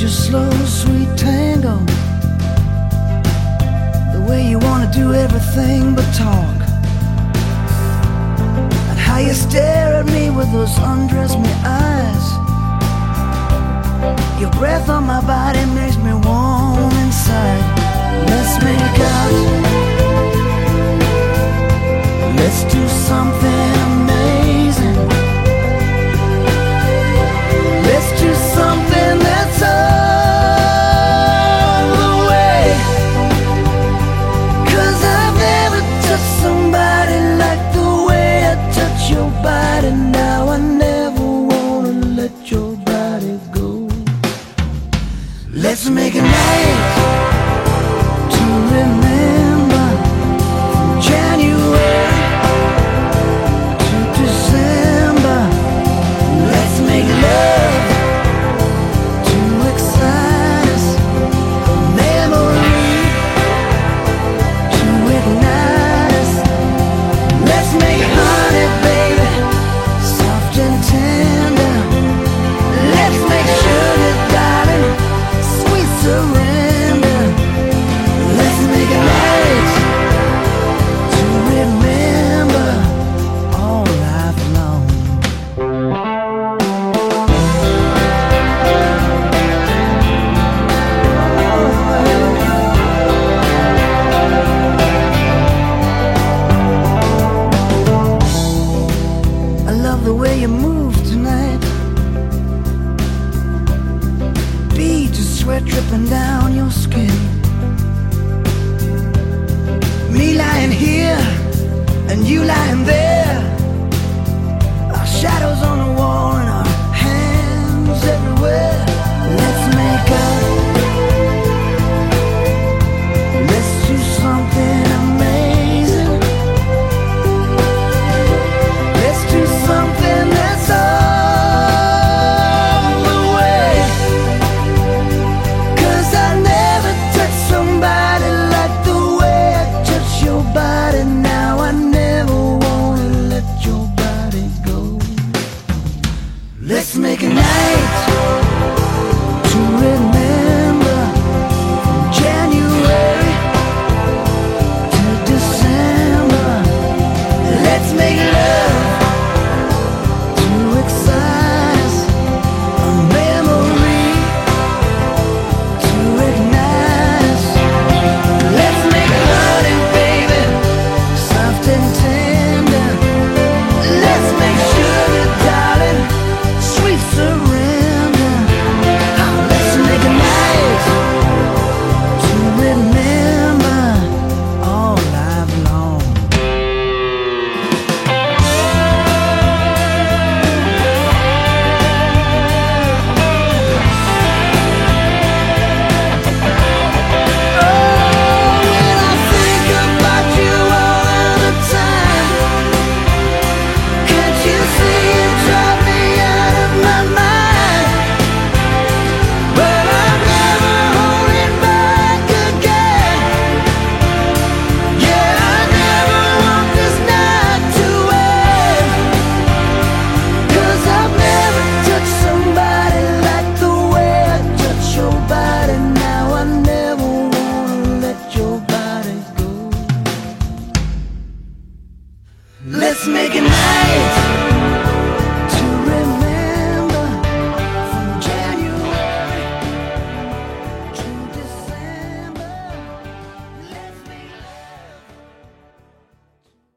your slow, sweet tango. The way you wanna do everything but talk. And how you stare at me with those undress me eyes. Your breath on my body makes me making me and Let's make a night.